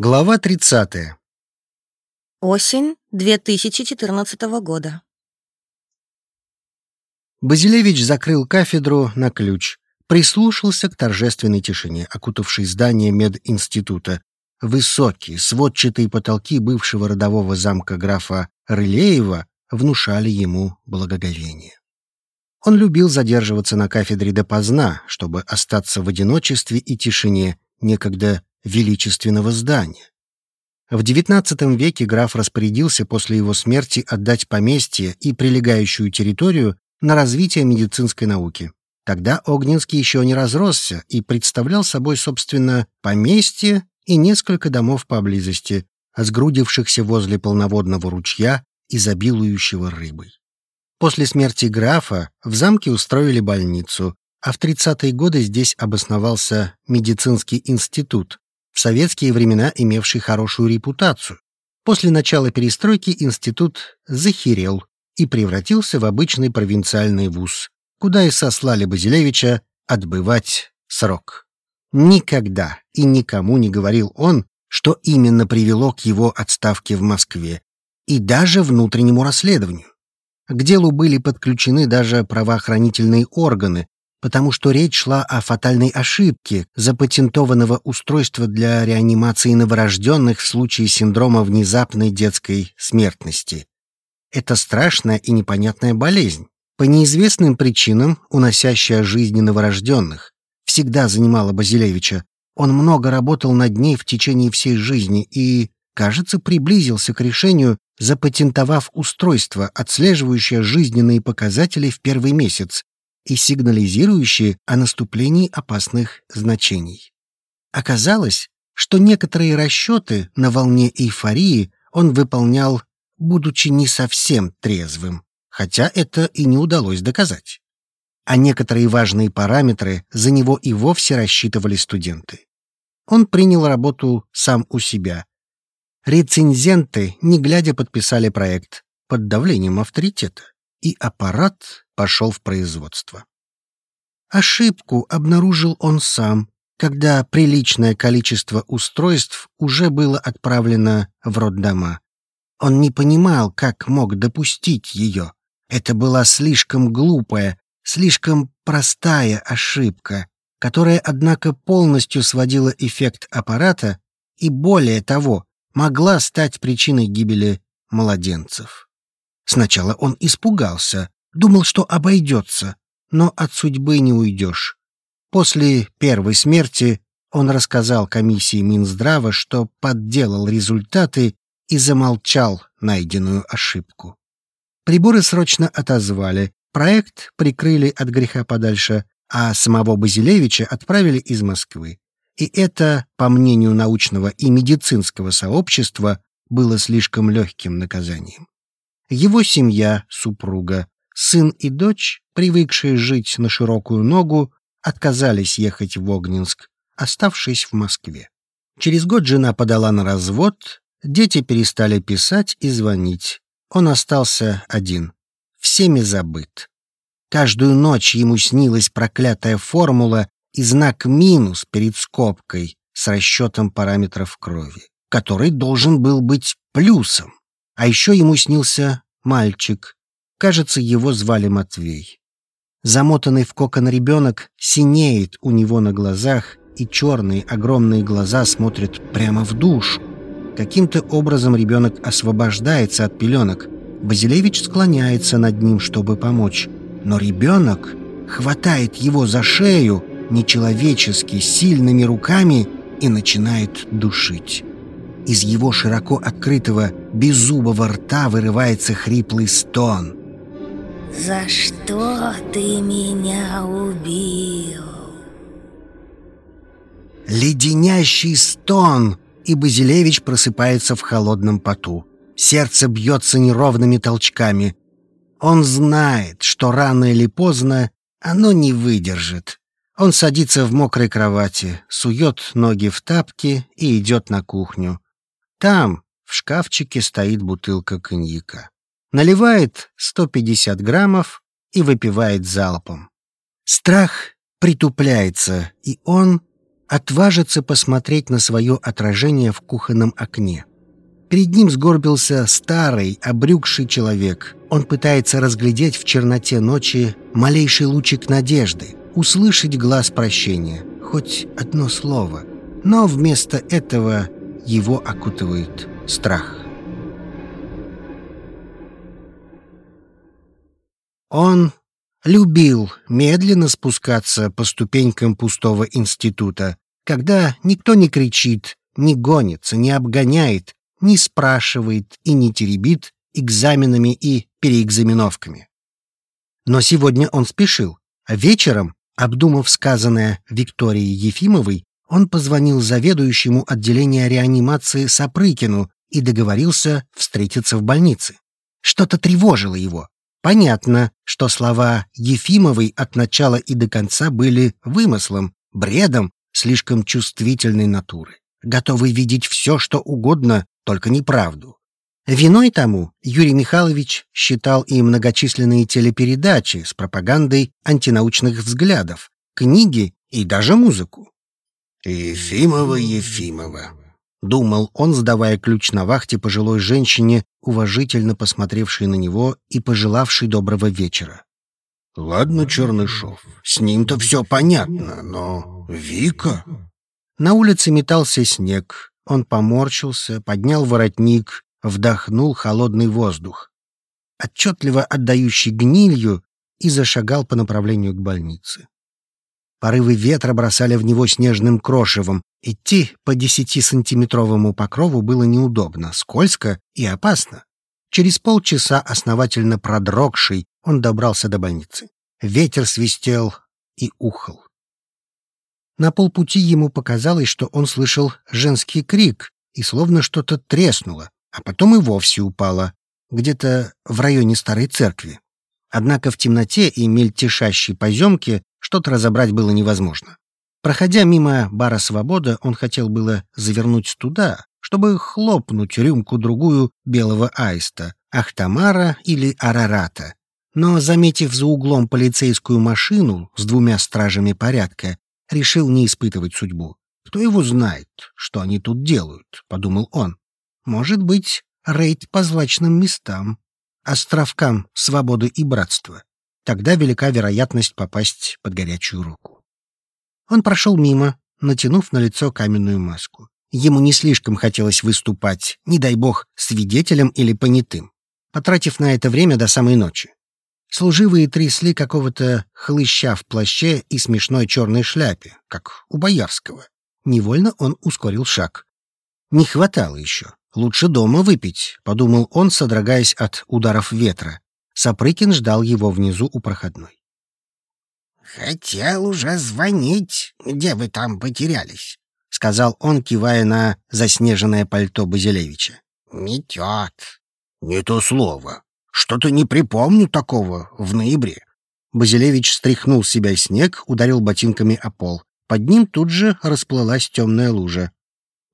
Глава 30. Осень 2014 года. Базилевич закрыл кафедру на ключ, прислушался к торжественной тишине, окутавшей здание мединститута. Высокие сводчатые потолки бывшего родового замка графа Рылеева внушали ему благоговение. Он любил задерживаться на кафедре допоздна, чтобы остаться в одиночестве и тишине, некогда величественного здания. В XIX веке граф распорядился после его смерти отдать поместье и прилегающую территорию на развитие медицинской науки. Тогда Огненский еще не разросся и представлял собой, собственно, поместье и несколько домов поблизости, сгрудившихся возле полноводного ручья, изобилующего рыбой. После смерти графа в замке устроили больницу, а в 30-е годы здесь обосновался медицинский институт, в советские времена имевший хорошую репутацию. После начала перестройки институт захерел и превратился в обычный провинциальный вуз, куда и сослали Базилевича отбывать срок. Никогда и никому не говорил он, что именно привело к его отставке в Москве, и даже внутреннему расследованию. К делу были подключены даже правоохранительные органы, потому что речь шла о фатальной ошибке запатентованного устройства для реанимации новорожденных в случае синдрома внезапной детской смертности. Это страшная и непонятная болезнь, по неизвестным причинам уносящая жизни новорожденных, всегда занимала Базилевича. Он много работал над ней в течение всей жизни и, кажется, приблизился к решению, запатентовав устройство, отслеживающее жизненные показатели в первый месяц, и сигнализирующие о наступлении опасных значений. Оказалось, что некоторые расчеты на волне эйфории он выполнял, будучи не совсем трезвым, хотя это и не удалось доказать. А некоторые важные параметры за него и вовсе рассчитывали студенты. Он принял работу сам у себя. Рецензенты, не глядя, подписали проект под давлением авторитета и аппарат пошел в производство. Ошибку обнаружил он сам, когда приличное количество устройств уже было отправлено в роддома. Он не понимал, как мог допустить ее. Это была слишком глупая, слишком простая ошибка, которая, однако, полностью сводила эффект аппарата и, более того, могла стать причиной гибели младенцев. Сначала он испугался, думал, что обойдется, но от судьбы не уйдешь. После первой смерти он рассказал комиссии Минздрава, что подделал результаты и замолчал найденную ошибку. Приборы срочно отозвали, проект прикрыли от греха подальше, а самого Базилевича отправили из Москвы. И это, по мнению научного и медицинского сообщества, было слишком легким наказанием. Его семья, супруга, сын и дочь, привыкшие жить на широкую ногу, отказались ехать в Огненск, оставшись в Москве. Через год жена подала на развод, дети перестали писать и звонить. Он остался один, всеми забыт. Каждую ночь ему снилась проклятая формула и знак минус перед скобкой с расчетом параметров крови, который должен был быть плюсом. А еще ему снился мальчик. Кажется, его звали Матвей. Замотанный в кокон ребенок синеет у него на глазах, и черные огромные глаза смотрят прямо в душу. Каким-то образом ребенок освобождается от пеленок. Базилевич склоняется над ним, чтобы помочь. Но ребенок хватает его за шею нечеловечески сильными руками и начинает душить. Из его широко открытого, беззубого рта вырывается хриплый стон. «За что ты меня убил?» Леденящий стон, и Базилевич просыпается в холодном поту. Сердце бьется неровными толчками. Он знает, что рано или поздно оно не выдержит. Он садится в мокрой кровати, сует ноги в тапки и идет на кухню. Там, в шкафчике, стоит бутылка коньяка. Наливает 150 граммов и выпивает залпом. Страх притупляется, и он отважится посмотреть на свое отражение в кухонном окне. Перед ним сгорбился старый, обрюкший человек. Он пытается разглядеть в черноте ночи малейший лучик надежды, услышать глаз прощения, хоть одно слово. Но вместо этого его окутывает страх. Он любил медленно спускаться по ступенькам пустого института, когда никто не кричит, не гонится, не обгоняет, не спрашивает и не теребит экзаменами и переэкзаменовками. Но сегодня он спешил, а вечером, обдумав сказанное Викторией Ефимовой, он позвонил заведующему отделения реанимации Сапрыкину и договорился встретиться в больнице. Что-то тревожило его. Понятно, что слова Ефимовой от начала и до конца были вымыслом, бредом слишком чувствительной натуры, готовый видеть все, что угодно, только неправду. Виной тому Юрий Михайлович считал и многочисленные телепередачи с пропагандой антинаучных взглядов, книги и даже музыку. «Ефимова, Ефимова», — думал он, сдавая ключ на вахте пожилой женщине, уважительно посмотревшей на него и пожелавшей доброго вечера. «Ладно, Чернышов, с ним-то все понятно, но Вика...» На улице метался снег, он поморщился, поднял воротник, вдохнул холодный воздух, отчетливо отдающий гнилью, и зашагал по направлению к больнице. Порывы ветра бросали в него снежным крошевом. Идти по десятисантиметровому покрову было неудобно, скользко и опасно. Через полчаса, основательно продрогший, он добрался до больницы. Ветер свистел и ухал. На полпути ему показалось, что он слышал женский крик, и словно что-то треснуло, а потом и вовсе упало, где-то в районе старой церкви. Однако в темноте и мельтешащей поземке что-то разобрать было невозможно. Проходя мимо бара «Свобода», он хотел было завернуть туда, чтобы хлопнуть рюмку-другую белого аиста, Ахтамара или Арарата. Но, заметив за углом полицейскую машину с двумя стражами порядка, решил не испытывать судьбу. Кто его знает, что они тут делают, подумал он. Может быть, рейд по злачным местам, островкам свободы и братства. Тогда велика вероятность попасть под горячую руку. Он прошел мимо, натянув на лицо каменную маску. Ему не слишком хотелось выступать, не дай бог, свидетелем или понятым, потратив на это время до самой ночи. Служивые трясли какого-то хлыща в плаще и смешной черной шляпе, как у Боярского. Невольно он ускорил шаг. Не хватало еще. Лучше дома выпить, подумал он, содрогаясь от ударов ветра. Сапрыкин ждал его внизу у проходной. «Хотел уже звонить, где вы там потерялись», — сказал он, кивая на заснеженное пальто Базилевича. «Метет». «Не то слово», что-то не припомню такого в ноябре. Базилевич стряхнул с себя снег, ударил ботинками о пол. Под ним тут же расплылась темная лужа.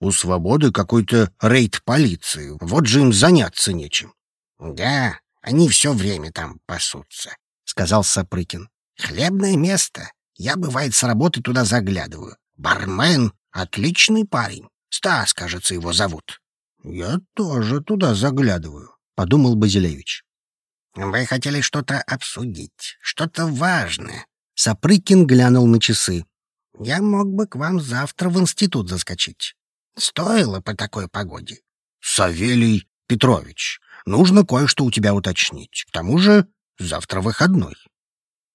У свободы какой-то рейд полиции. Вот же им заняться нечем. Да, они все время там пасутся, сказал Сапрыкин. Хлебное место. Я, бывает, с работы туда заглядываю. Бармен — отличный парень. Стас, кажется, его зовут. Я тоже туда заглядываю, подумал Базилевич. Вы хотели что-то обсудить, что-то важное. Сапрыкин глянул на часы. Я мог бы к вам завтра в институт заскочить. Стоило по такой погоде. Савелий Петрович, нужно кое-что у тебя уточнить. К тому же завтра выходной.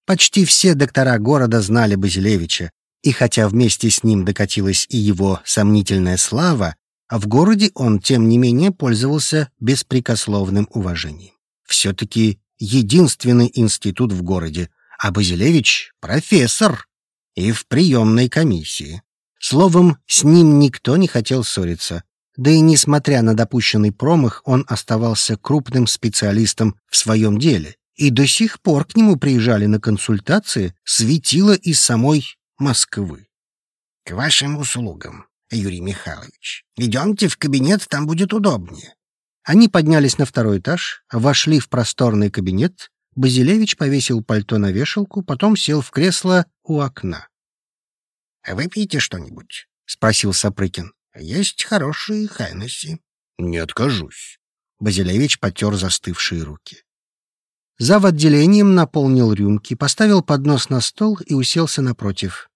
Почти все доктора города знали Базилевича, и хотя вместе с ним докатилась и его сомнительная слава, в городе он, тем не менее, пользовался беспрекословным уважением все-таки единственный институт в городе, а Базилевич — профессор и в приемной комиссии. Словом, с ним никто не хотел ссориться. Да и несмотря на допущенный промах, он оставался крупным специалистом в своем деле. И до сих пор к нему приезжали на консультации светило из самой Москвы. «К вашим услугам, Юрий Михайлович. Идемте в кабинет, там будет удобнее. Они поднялись на второй этаж, вошли в просторный кабинет. Базилевич повесил пальто на вешалку, потом сел в кресло у окна. выпьете что-нибудь?» — спросил Сапрыкин. «Есть хорошие хайнесси». «Не откажусь». Базилевич потер застывшие руки. Зав. отделением наполнил рюмки, поставил поднос на стол и уселся напротив.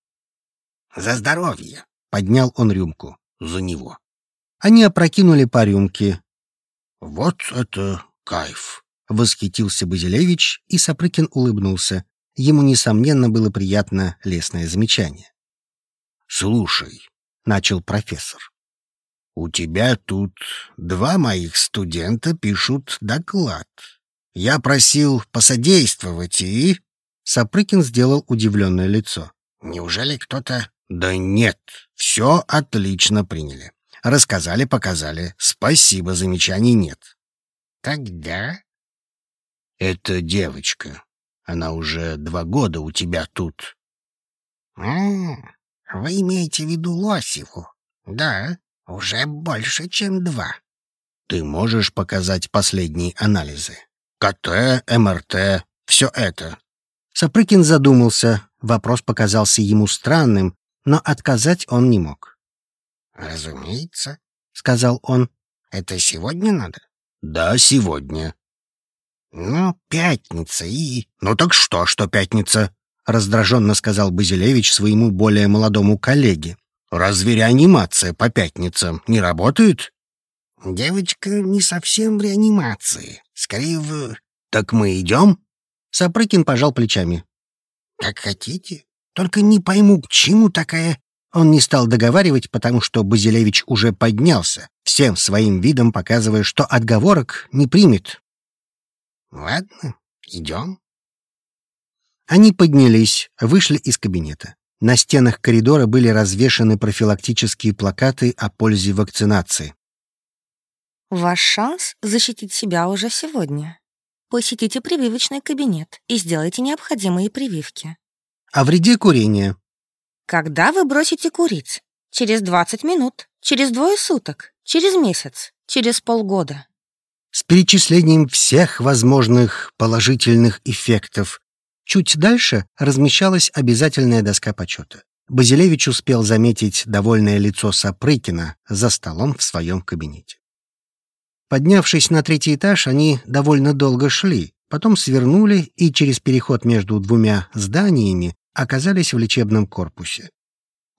«За здоровье!» — поднял он рюмку. «За него». Они опрокинули по рюмке. «Вот это кайф!» — восхитился Базилевич, и Сапрыкин улыбнулся. Ему, несомненно, было приятно лесное замечание. «Слушай», — начал профессор, — «у тебя тут два моих студента пишут доклад. Я просил посодействовать и...» Сапрыкин сделал удивленное лицо. «Неужели кто-то...» «Да нет, все отлично приняли. Рассказали, показали. Спасибо, замечаний нет». «Тогда...» «Это девочка. Она уже два года у тебя тут». «А, вы имеете в виду Лосеву? Да, уже больше, чем два». «Ты можешь показать последние анализы? КТ, МРТ, все это». Сапрыкин задумался. Вопрос показался ему странным, но отказать он не мог. «Разумеется», — сказал он. «Это сегодня надо?» «Да, сегодня». «Ну, пятница и...» «Ну так что, что пятница?» — раздраженно сказал Базилевич своему более молодому коллеге. «Разве реанимация по пятницам не работает?» «Девочка не совсем в реанимации. Скорее в...» «Так мы идем?» Сапрыкин пожал плечами. «Как хотите. Только не пойму, к чему такая...» Он не стал договаривать, потому что Базилевич уже поднялся, всем своим видом показывая, что отговорок не примет. «Ладно, идем». Они поднялись, вышли из кабинета. На стенах коридора были развешаны профилактические плакаты о пользе вакцинации. Ваш шанс защитить себя уже сегодня. Посетите прививочный кабинет и сделайте необходимые прививки. О вреде курения. Когда вы бросите курить? Через 20 минут, через двое суток, через месяц, через полгода. С перечислением всех возможных положительных эффектов. Чуть дальше размещалась обязательная доска почета. Базилевич успел заметить довольное лицо Сапрыкина за столом в своем кабинете. Поднявшись на третий этаж, они довольно долго шли, потом свернули и через переход между двумя зданиями оказались в лечебном корпусе.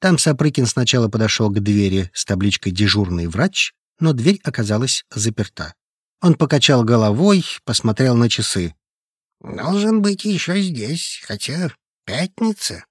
Там Сапрыкин сначала подошел к двери с табличкой «Дежурный врач», но дверь оказалась заперта. Он покачал головой, посмотрел на часы. «Должен быть еще здесь, хотя пятница».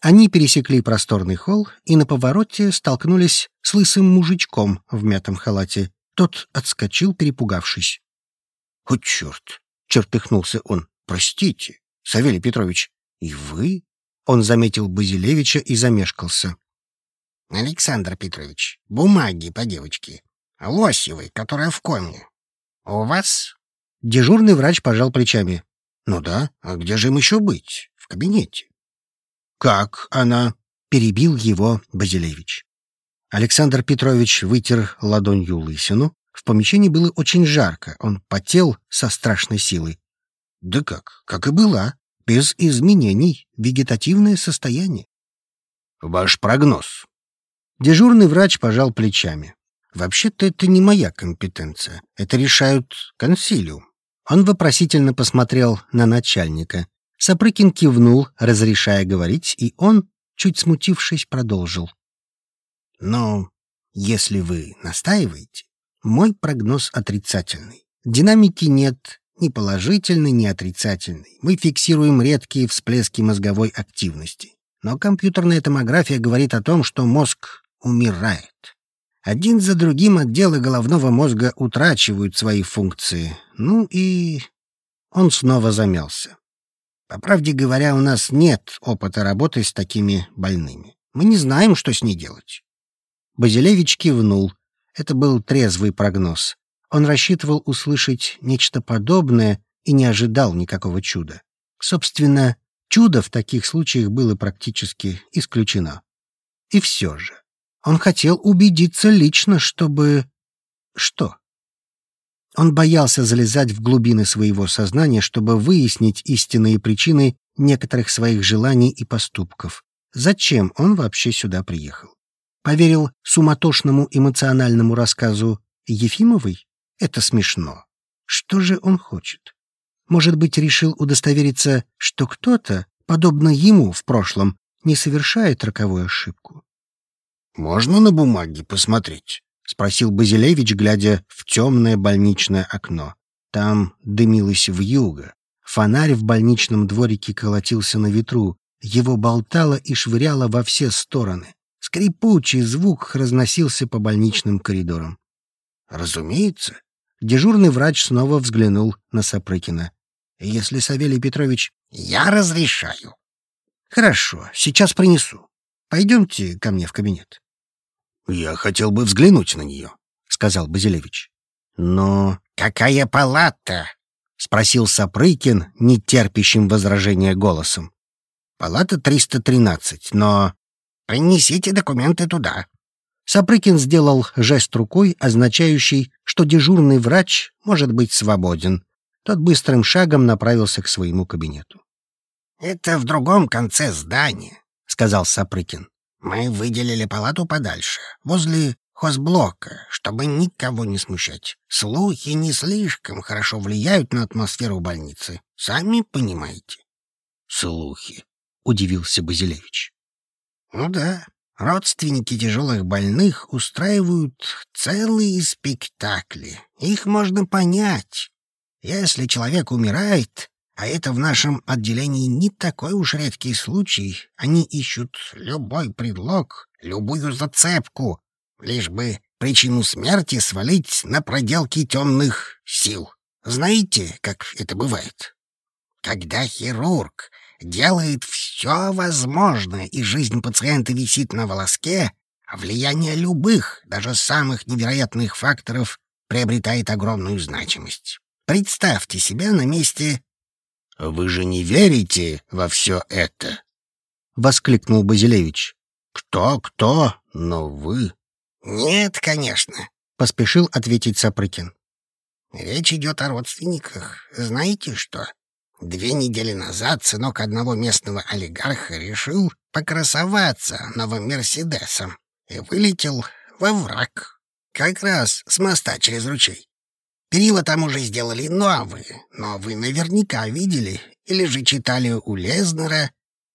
Они пересекли просторный холл и на повороте столкнулись с лысым мужичком в мятом халате. Тот отскочил, перепугавшись. — О, черт! — чертыхнулся он. — Простите, Савелий Петрович, и вы? Он заметил Базилевича и замешкался. — Александр Петрович, бумаги по девочке. Лосевой, которая в коме. У вас? Дежурный врач пожал плечами. — Ну да, а где же им еще быть? В кабинете. — Как она? — перебил его Базилевич. Александр Петрович вытер ладонью лысину. В помещении было очень жарко, он потел со страшной силой. Да как, как и была, без изменений, вегетативное состояние. Ваш прогноз. Дежурный врач пожал плечами. Вообще-то это не моя компетенция, это решают консилиум. Он вопросительно посмотрел на начальника. Сапрыкин кивнул, разрешая говорить, и он, чуть смутившись, продолжил. Но если вы настаиваете, мой прогноз отрицательный. Динамики нет ни положительной, ни отрицательной. Мы фиксируем редкие всплески мозговой активности. Но компьютерная томография говорит о том, что мозг умирает. Один за другим отделы головного мозга утрачивают свои функции. Ну и... Он снова замялся. По правде говоря, у нас нет опыта работы с такими больными. Мы не знаем, что с ней делать. Базилевич кивнул. Это был трезвый прогноз. Он рассчитывал услышать нечто подобное и не ожидал никакого чуда. Собственно, чудо в таких случаях было практически исключено. И все же, он хотел убедиться лично, чтобы... Что? Он боялся залезать в глубины своего сознания, чтобы выяснить истинные причины некоторых своих желаний и поступков. зачем он вообще сюда приехал. Поверил суматошному эмоциональному рассказу Ефимовой? Это смешно. Что же он хочет? Может быть, решил удостовериться, что кто-то, подобно ему в прошлом, не совершает роковую ошибку? «Можно на бумаге посмотреть?» — спросил Базилевич, глядя в темное больничное окно. Там дымилось вьюга. Фонарь в больничном дворике колотился на ветру. Его болтало и швыряло во все стороны. Скрипучий звук разносился по больничным коридорам. Разумеется. Дежурный врач снова взглянул на Сапрыкина. Если Савелий Петрович... Я разрешаю. Хорошо, сейчас принесу. Пойдемте ко мне в кабинет. Я хотел бы взглянуть на нее, сказал Базилевич. Но... Какая палата? спросил Сапрыкин, нетерпящим возражения голосом. Палата 313, но... Принесите документы туда. Сапрыкин сделал жест рукой, означающий, что дежурный врач может быть свободен. Тот быстрым шагом направился к своему кабинету. «Это в другом конце здания», — сказал Сапрыкин. «Мы выделили палату подальше, возле хозблока, чтобы никого не смущать. Слухи не слишком хорошо влияют на атмосферу больницы. Сами понимаете». «Слухи», — удивился Базилевич. «Ну да, Родственники тяжелых больных устраивают целые спектакли. Их можно понять. Если человек умирает, а это в нашем отделении не такой уж редкий случай, они ищут любой предлог, любую зацепку, лишь бы причину смерти свалить на проделки темных сил. Знаете, как это бывает? Когда хирург делает все возможное, и жизнь пациента висит на волоске, а влияние любых, даже самых невероятных факторов приобретает огромную значимость. Представьте себя на месте... — Вы же не верите во все это? — воскликнул Базилевич. — Кто, кто, но вы... — Нет, конечно, — поспешил ответить Сапрыкин. — Речь идет о родственниках. Знаете что? Две недели назад сынок одного местного олигарха решил покрасоваться новым «Мерседесом» и вылетел во враг. Как раз с моста через ручей. Перила там уже сделали новые, но вы наверняка видели или же читали у Лезнера.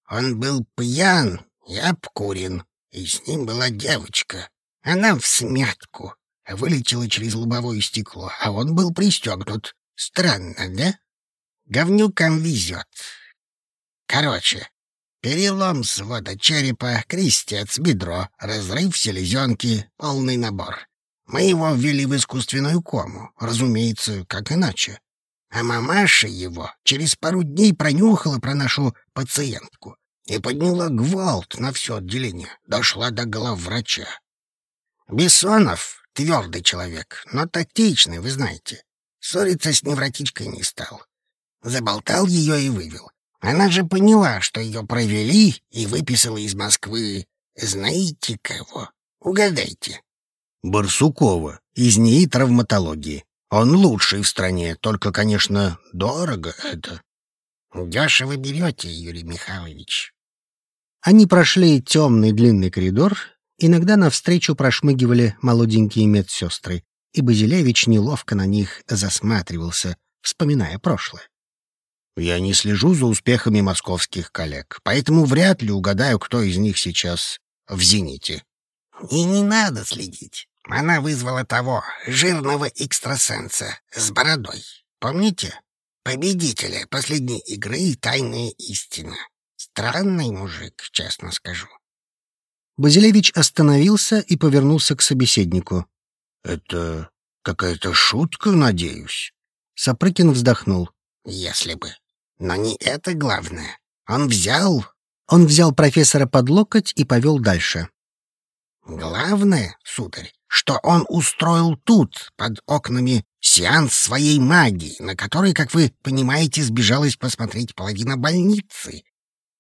Он был пьян и обкурен, и с ним была девочка. Она в смятку вылетела через лобовое стекло, а он был пристегнут. Странно, да? Говнюкам везет. Короче, перелом свода черепа, крестец, бедро, разрыв селезенки, полный набор. Мы его ввели в искусственную кому, разумеется, как иначе. А мамаша его через пару дней пронюхала про нашу пациентку и подняла гвалт на все отделение, дошла до главврача. Бессонов — твердый человек, но тактичный, вы знаете. Ссориться с невротичкой не стал. Заболтал ее и вывел. Она же поняла, что ее провели, и выписала из Москвы. Знаете кого? Угадайте. Барсукова, из НИИ травматологии. Он лучший в стране, только, конечно, дорого это. Дешево берете, Юрий Михайлович. Они прошли темный длинный коридор, иногда навстречу прошмыгивали молоденькие медсестры, и Базилевич неловко на них засматривался, вспоминая прошлое. Я не слежу за успехами московских коллег, поэтому вряд ли угадаю, кто из них сейчас в «Зените». И не надо следить. Она вызвала того, жирного экстрасенса, с бородой. Помните? Победителя последней игры «Тайная истина». Странный мужик, честно скажу. Базилевич остановился и повернулся к собеседнику. «Это какая-то шутка, надеюсь?» Сапрыкин вздохнул. «Если бы. Но не это главное. Он взял... Он взял профессора под локоть и повел дальше. Главное, сударь, что он устроил тут, под окнами, сеанс своей магии, на который, как вы понимаете, сбежалась посмотреть половина больницы.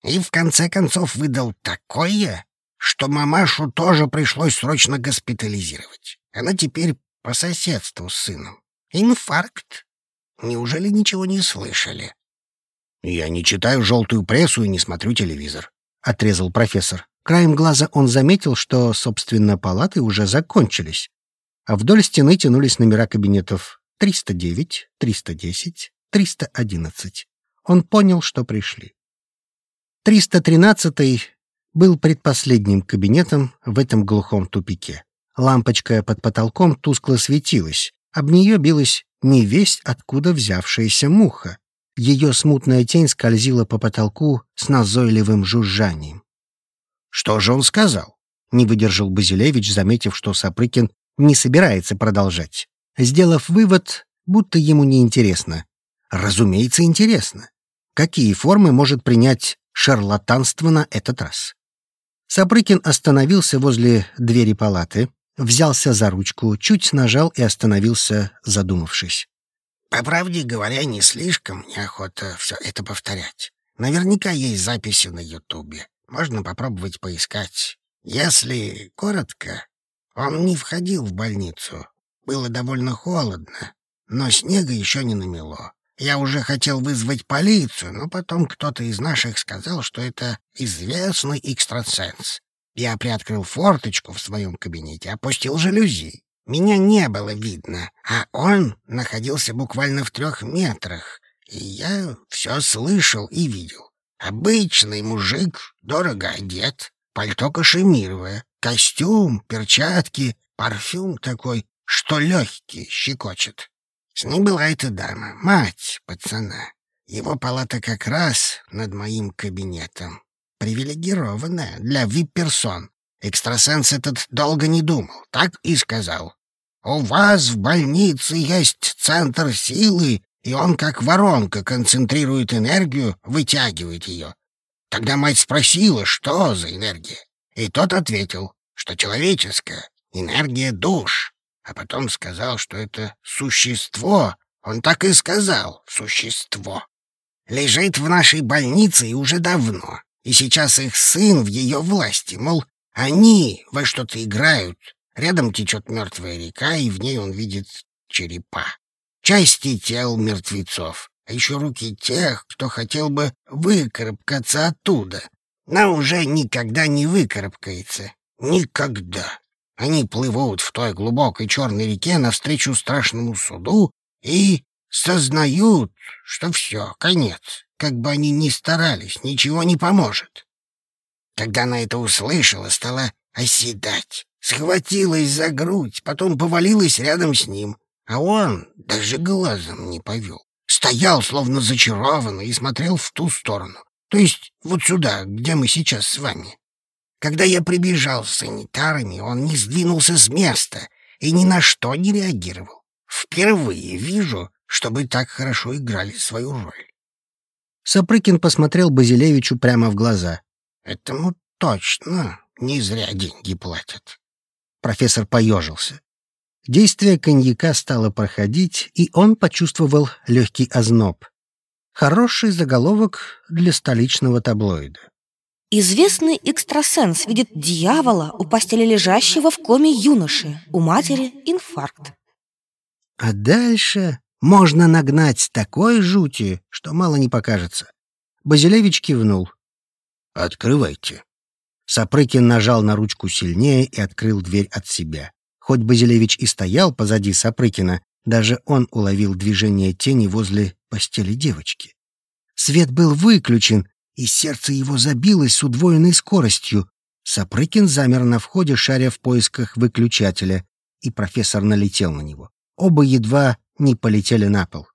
И в конце концов выдал такое, что мамашу тоже пришлось срочно госпитализировать. Она теперь по соседству с сыном. Инфаркт. Неужели ничего не слышали? Я не читаю желтую прессу и не смотрю телевизор, отрезал профессор. Краем глаза он заметил, что, собственно, палаты уже закончились, а вдоль стены тянулись номера кабинетов 309, 310, 311. Он понял, что пришли. 313 был предпоследним кабинетом в этом глухом тупике. Лампочка под потолком тускло светилась. Об нее билась невесть, откуда взявшаяся муха. Ее смутная тень скользила по потолку с назойливым жужжанием. «Что же он сказал?» — не выдержал Базилевич, заметив, что Сапрыкин не собирается продолжать. Сделав вывод, будто ему не интересно. Разумеется, интересно. Какие формы может принять шарлатанство на этот раз? Сапрыкин остановился возле двери палаты, взялся за ручку, чуть нажал и остановился, задумавшись. По правде говоря, не слишком неохота все это повторять. Наверняка есть записи на Ютубе. Можно попробовать поискать. Если коротко, он не входил в больницу. Было довольно холодно, но снега еще не намело. Я уже хотел вызвать полицию, но потом кто-то из наших сказал, что это известный экстрасенс. Я приоткрыл форточку в своем кабинете, опустил жалюзи. Меня не было видно, а он находился буквально в трех метрах, и я все слышал и видел. Обычный мужик, дорого одет, пальто кашемировое, костюм, перчатки, парфюм такой, что легкий, щекочет. С ним была эта дама, мать пацана. Его палата как раз над моим кабинетом. Привилегированная для вип-персон. Экстрасенс этот долго не думал, так и сказал. У вас в больнице есть центр силы, и он, как воронка, концентрирует энергию, вытягивает ее. Тогда мать спросила, что за энергия. И тот ответил, что человеческая энергия душ. А потом сказал, что это существо. Он так и сказал, существо. Лежит в нашей больнице и уже давно. И сейчас их сын в ее власти, мол, они во что-то играют, Рядом течет мертвая река, и в ней он видит черепа. Части тел мертвецов, а еще руки тех, кто хотел бы выкарабкаться оттуда, но уже никогда не выкарабкается. Никогда. Они плывут в той глубокой черной реке навстречу страшному суду и сознают, что все, конец. Как бы они ни старались, ничего не поможет. Когда она это услышала, стала оседать схватилась за грудь, потом повалилась рядом с ним, а он даже глазом не повел. Стоял, словно зачарованный, и смотрел в ту сторону, то есть вот сюда, где мы сейчас с вами. Когда я прибежал с санитарами, он не сдвинулся с места и ни на что не реагировал. Впервые вижу, чтобы так хорошо играли свою роль. Сапрыкин посмотрел Базилевичу прямо в глаза. Этому точно не зря деньги платят. Профессор поежился. Действие коньяка стало проходить, и он почувствовал легкий озноб. Хороший заголовок для столичного таблоида. Известный экстрасенс видит дьявола у постели лежащего в коме юноши. У матери инфаркт. А дальше можно нагнать такой жути, что мало не покажется. Базилевич кивнул. «Открывайте». Сапрыкин нажал на ручку сильнее и открыл дверь от себя. Хоть Базилевич и стоял позади Сапрыкина, даже он уловил движение тени возле постели девочки. Свет был выключен, и сердце его забилось с удвоенной скоростью. Сапрыкин замер на входе, шаря в поисках выключателя, и профессор налетел на него. Оба едва не полетели на пол.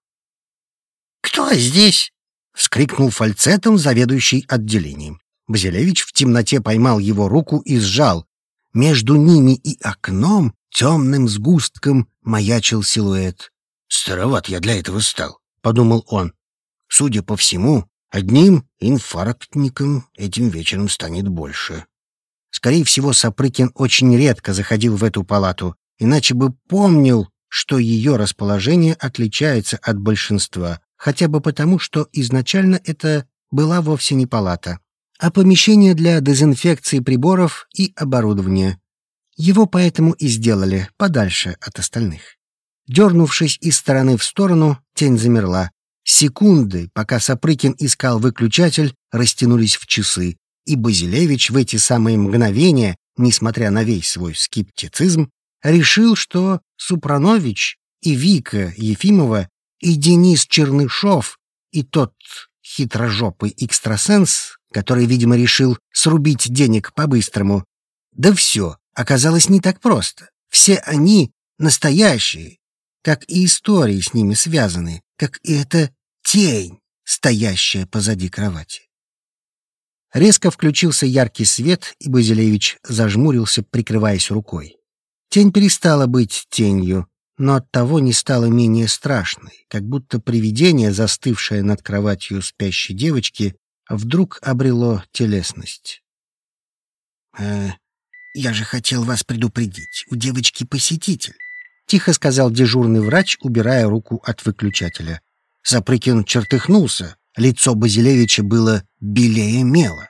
«Кто здесь?» — вскрикнул фальцетом заведующий отделением. Базилевич в темноте поймал его руку и сжал. Между ними и окном темным сгустком маячил силуэт. «Староват я для этого стал», — подумал он. «Судя по всему, одним инфарктником этим вечером станет больше». Скорее всего, Сапрыкин очень редко заходил в эту палату, иначе бы помнил, что ее расположение отличается от большинства, хотя бы потому, что изначально это была вовсе не палата а помещение для дезинфекции приборов и оборудования. Его поэтому и сделали подальше от остальных. Дернувшись из стороны в сторону, тень замерла. Секунды, пока Сапрыкин искал выключатель, растянулись в часы. и Базилевич в эти самые мгновения, несмотря на весь свой скептицизм, решил, что Супранович и Вика Ефимова и Денис Чернышов и тот хитрожопый экстрасенс, который, видимо, решил срубить денег по-быстрому. Да все оказалось не так просто. Все они настоящие, как и истории с ними связаны, как и эта тень, стоящая позади кровати. Резко включился яркий свет, и Базилевич зажмурился, прикрываясь рукой. Тень перестала быть тенью, но оттого не стала менее страшной, как будто привидение, застывшее над кроватью спящей девочки, вдруг обрело телесность. «Э, «Я же хотел вас предупредить, у девочки посетитель», — тихо сказал дежурный врач, убирая руку от выключателя. Запрыкин чертыхнулся, лицо Базилевича было белее мела.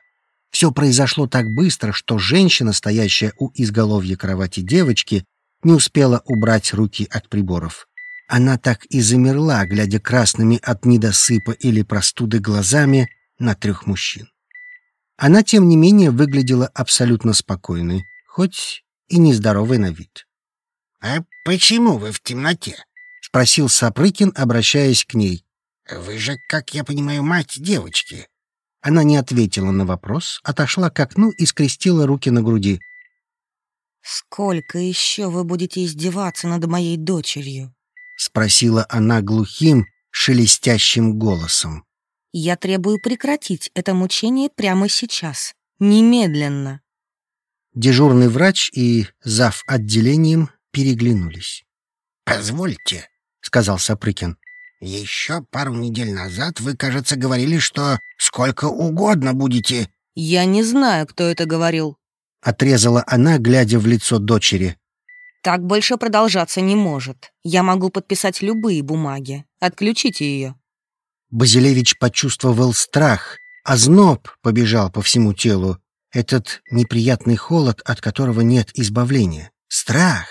Все произошло так быстро, что женщина, стоящая у изголовья кровати девочки, не успела убрать руки от приборов. Она так и замерла, глядя красными от недосыпа или простуды глазами на трех мужчин. Она, тем не менее, выглядела абсолютно спокойной, хоть и нездоровой на вид. «А почему вы в темноте?» — спросил Сапрыкин, обращаясь к ней. «Вы же, как я понимаю, мать девочки». Она не ответила на вопрос, отошла к окну и скрестила руки на груди. «Сколько еще вы будете издеваться над моей дочерью?» — спросила она глухим, шелестящим голосом. «Я требую прекратить это мучение прямо сейчас. Немедленно». Дежурный врач и зав. отделением переглянулись. «Позвольте», — сказал Сапрыкин. «Еще пару недель назад вы, кажется, говорили, что сколько угодно будете...» «Я не знаю, кто это говорил», — отрезала она, глядя в лицо дочери. «Так больше продолжаться не может. Я могу подписать любые бумаги. Отключите ее». Базилевич почувствовал страх, а зноб побежал по всему телу. Этот неприятный холод, от которого нет избавления. Страх.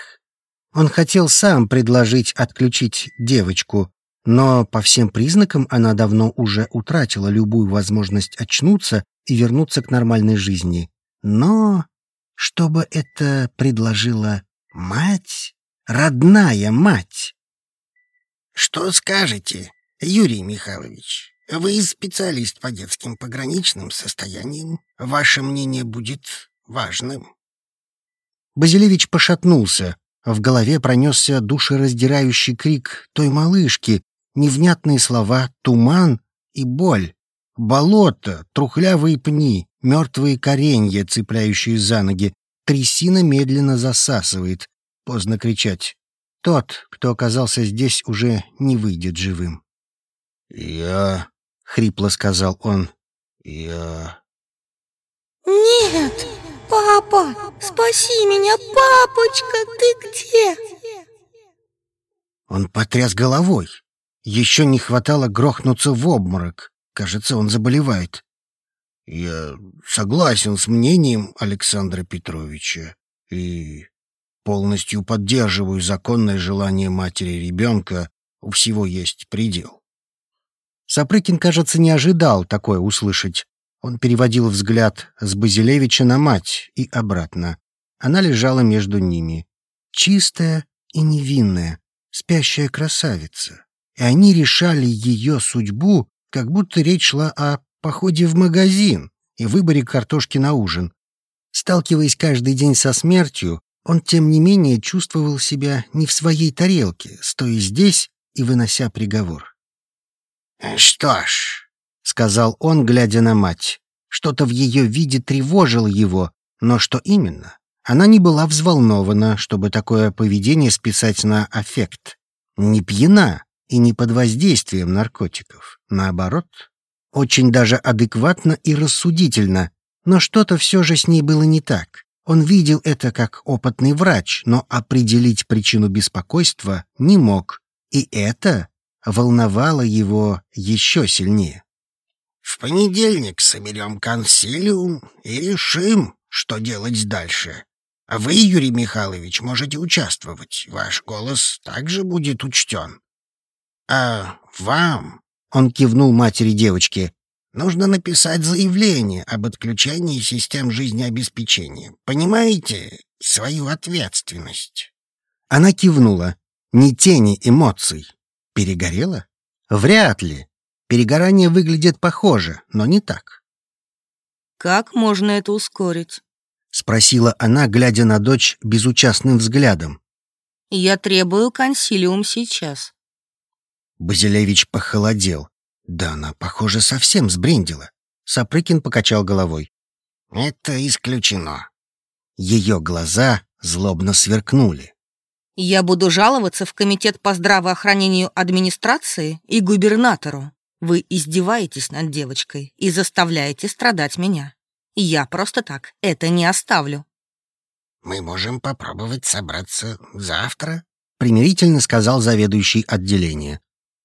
Он хотел сам предложить отключить девочку, но по всем признакам она давно уже утратила любую возможность очнуться и вернуться к нормальной жизни. Но чтобы это предложила мать, родная мать. Что скажете, Юрий Михайлович? Вы специалист по детским пограничным состояниям. Ваше мнение будет важным. Базилевич пошатнулся. В голове пронесся душераздирающий крик той малышки, невнятные слова «туман» и «боль». Болото, трухлявые пни, мертвые коренья, цепляющие за ноги. Трясина медленно засасывает. Поздно кричать. Тот, кто оказался здесь, уже не выйдет живым. «Я...» — хрипло сказал он. «Я...» «Нет! Папа! Спаси меня! Папочка, ты где?» Он потряс головой. Еще не хватало грохнуться в обморок. Кажется, он заболевает. Я согласен с мнением Александра Петровича и полностью поддерживаю законное желание матери ребенка. У всего есть предел. Сапрыкин, кажется, не ожидал такое услышать. Он переводил взгляд с Базилевича на мать и обратно. Она лежала между ними. Чистая и невинная, спящая красавица. И они решали ее судьбу, как будто речь шла о походе в магазин и выборе картошки на ужин. Сталкиваясь каждый день со смертью, он, тем не менее, чувствовал себя не в своей тарелке, стоя здесь и вынося приговор. «Что ж», — сказал он, глядя на мать, что-то в ее виде тревожило его, но что именно? Она не была взволнована, чтобы такое поведение списать на аффект. Не пьяна и не под воздействием наркотиков. Наоборот, очень даже адекватно и рассудительно, но что-то все же с ней было не так. Он видел это как опытный врач, но определить причину беспокойства не мог, и это волновало его еще сильнее. «В понедельник соберем консилиум и решим, что делать дальше. А вы, Юрий Михайлович, можете участвовать. Ваш голос также будет учтен. А вам он кивнул матери девочки. Нужно написать заявление об отключении систем жизнеобеспечения. Понимаете свою ответственность?» Она кивнула. Ни тени эмоций. Перегорела? Вряд ли. Перегорание выглядит похоже, но не так. «Как можно это ускорить?» — спросила она, глядя на дочь безучастным взглядом. «Я требую консилиум сейчас». Базилевич похолодел. Да она, похоже, совсем сбрендила. Сапрыкин покачал головой. «Это исключено». Ее глаза злобно сверкнули. «Я буду жаловаться в комитет по здравоохранению администрации и губернатору. Вы издеваетесь над девочкой и заставляете страдать меня. Я просто так это не оставлю». «Мы можем попробовать собраться завтра», — примирительно сказал заведующий отделение.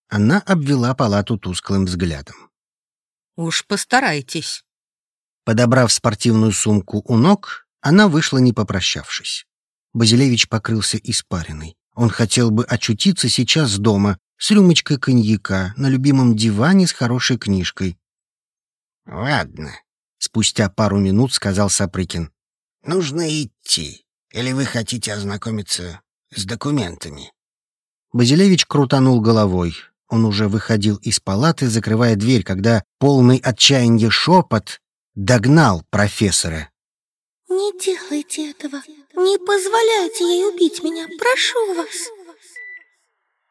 Она обвела палату тусклым взглядом. «Уж постарайтесь». Подобрав спортивную сумку у ног, она вышла, не попрощавшись. Базилевич покрылся испариной. Он хотел бы очутиться сейчас дома, с рюмочкой коньяка, на любимом диване с хорошей книжкой. «Ладно», — спустя пару минут сказал Сапрыкин. «Нужно идти. Или вы хотите ознакомиться с документами?» Базилевич крутанул головой. Он уже выходил из палаты, закрывая дверь, когда полный отчаяния шепот догнал профессора. «Не делайте этого! Не позволяйте ей убить меня! Прошу вас!»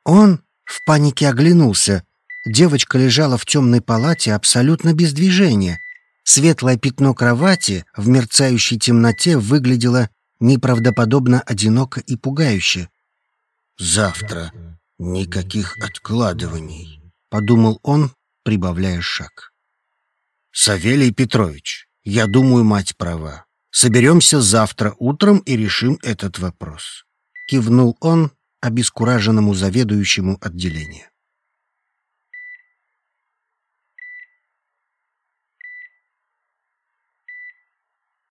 Он в панике оглянулся. Девочка лежала в темной палате абсолютно без движения. Светлое пятно кровати в мерцающей темноте выглядело неправдоподобно одиноко и пугающе. «Завтра никаких откладываний», — подумал он, прибавляя шаг. «Савелий Петрович, я думаю, мать права. Соберемся завтра утром и решим этот вопрос», — кивнул он обескураженному заведующему отделения.